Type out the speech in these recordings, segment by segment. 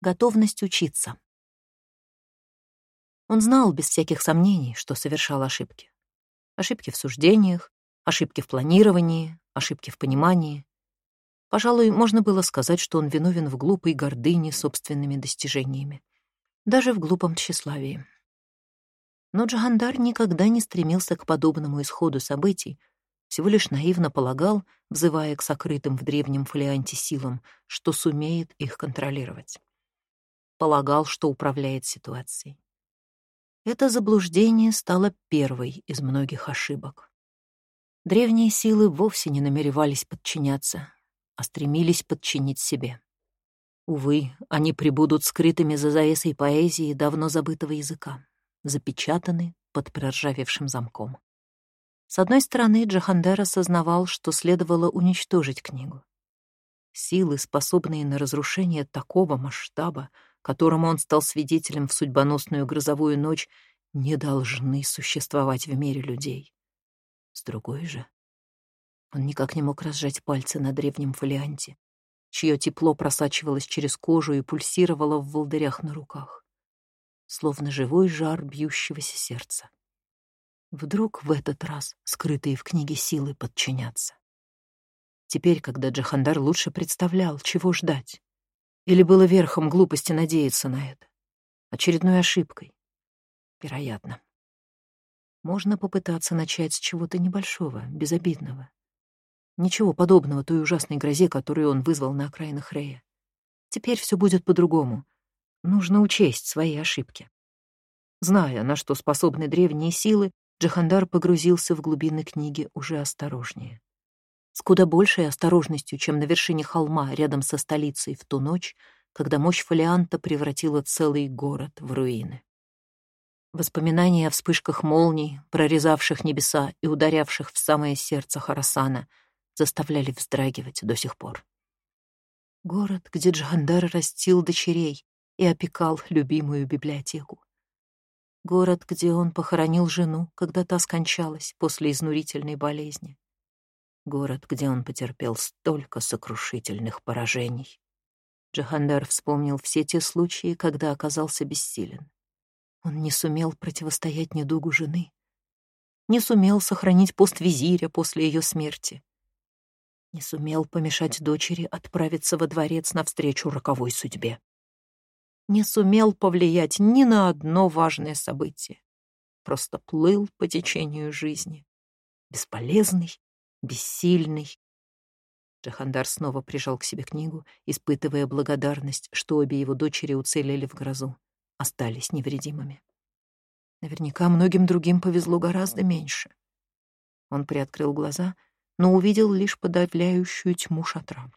Готовность учиться. Он знал без всяких сомнений, что совершал ошибки. Ошибки в суждениях, ошибки в планировании, ошибки в понимании. Пожалуй, можно было сказать, что он виновен в глупой гордыне собственными достижениями. Даже в глупом тщеславии. Но Джагандар никогда не стремился к подобному исходу событий, всего лишь наивно полагал, взывая к сокрытым в древнем фолианте силам, что сумеет их контролировать полагал, что управляет ситуацией. Это заблуждение стало первой из многих ошибок. Древние силы вовсе не намеревались подчиняться, а стремились подчинить себе. Увы, они прибудут скрытыми за завесой поэзии давно забытого языка, запечатаны под проржавевшим замком. С одной стороны, Джахандер осознавал, что следовало уничтожить книгу. Силы, способные на разрушение такого масштаба, которому он стал свидетелем в судьбоносную грозовую ночь, не должны существовать в мире людей. С другой же, он никак не мог разжать пальцы на древнем фолианте, чье тепло просачивалось через кожу и пульсировало в волдырях на руках, словно живой жар бьющегося сердца. Вдруг в этот раз скрытые в книге силы подчинятся. Теперь, когда Джахандар лучше представлял, чего ждать, или было верхом глупости надеяться на это? Очередной ошибкой? Вероятно. Можно попытаться начать с чего-то небольшого, безобидного. Ничего подобного той ужасной грозе, которую он вызвал на окраинах Рея. Теперь все будет по-другому. Нужно учесть свои ошибки. Зная, на что способны древние силы, Джахандар погрузился в глубины книги уже осторожнее с куда большей осторожностью, чем на вершине холма рядом со столицей в ту ночь, когда мощь фолианта превратила целый город в руины. Воспоминания о вспышках молний, прорезавших небеса и ударявших в самое сердце Харасана, заставляли вздрагивать до сих пор. Город, где Джандар растил дочерей и опекал любимую библиотеку. Город, где он похоронил жену, когда та скончалась после изнурительной болезни город, где он потерпел столько сокрушительных поражений. Джахандар вспомнил все те случаи, когда оказался бессилен. Он не сумел противостоять недугу жены, не сумел сохранить пост визиря после ее смерти, не сумел помешать дочери отправиться во дворец навстречу роковой судьбе, не сумел повлиять ни на одно важное событие, просто плыл по течению жизни, бесполезный бессильный. Джахандар снова прижал к себе книгу, испытывая благодарность, что обе его дочери уцелели в грозу, остались невредимыми. Наверняка многим другим повезло гораздо меньше. Он приоткрыл глаза, но увидел лишь подавляющую тьму шатра.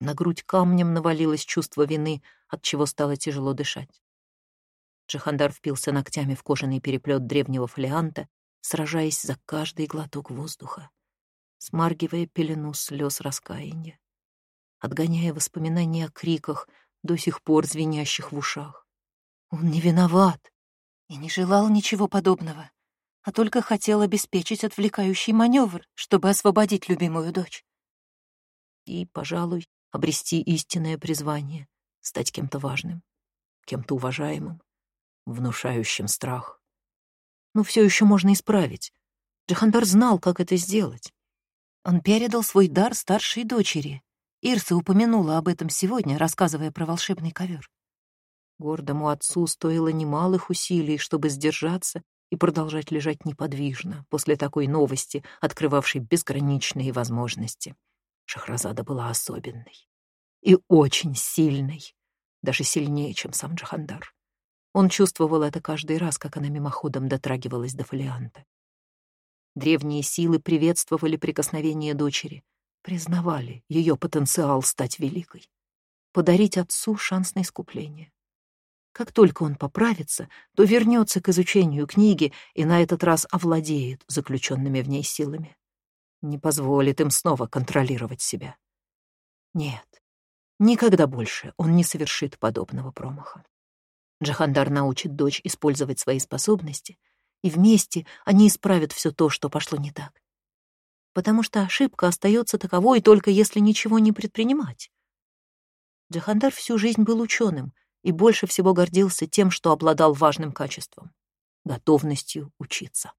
На грудь камнем навалилось чувство вины, от чего стало тяжело дышать. Джахандар впился ногтями в кожаный переплет древнего фолианта, сражаясь за каждый глоток воздуха смаргивая пелену слез раскаяния, отгоняя воспоминания о криках, до сих пор звенящих в ушах. Он не виноват и не желал ничего подобного, а только хотел обеспечить отвлекающий маневр, чтобы освободить любимую дочь. И, пожалуй, обрести истинное призвание, стать кем-то важным, кем-то уважаемым, внушающим страх. Но все еще можно исправить. Джахандар знал, как это сделать. Он передал свой дар старшей дочери. Ирса упомянула об этом сегодня, рассказывая про волшебный ковер. Гордому отцу стоило немалых усилий, чтобы сдержаться и продолжать лежать неподвижно после такой новости, открывавшей безграничные возможности. Шахразада была особенной и очень сильной, даже сильнее, чем сам Джахандар. Он чувствовал это каждый раз, как она мимоходом дотрагивалась до фолианта. Древние силы приветствовали прикосновение дочери, признавали ее потенциал стать великой, подарить отцу шанс на искупление. Как только он поправится, то вернется к изучению книги и на этот раз овладеет заключенными в ней силами. Не позволит им снова контролировать себя. Нет, никогда больше он не совершит подобного промаха. Джахандар научит дочь использовать свои способности и вместе они исправят все то, что пошло не так. Потому что ошибка остается таковой только если ничего не предпринимать. Джахандар всю жизнь был ученым и больше всего гордился тем, что обладал важным качеством — готовностью учиться.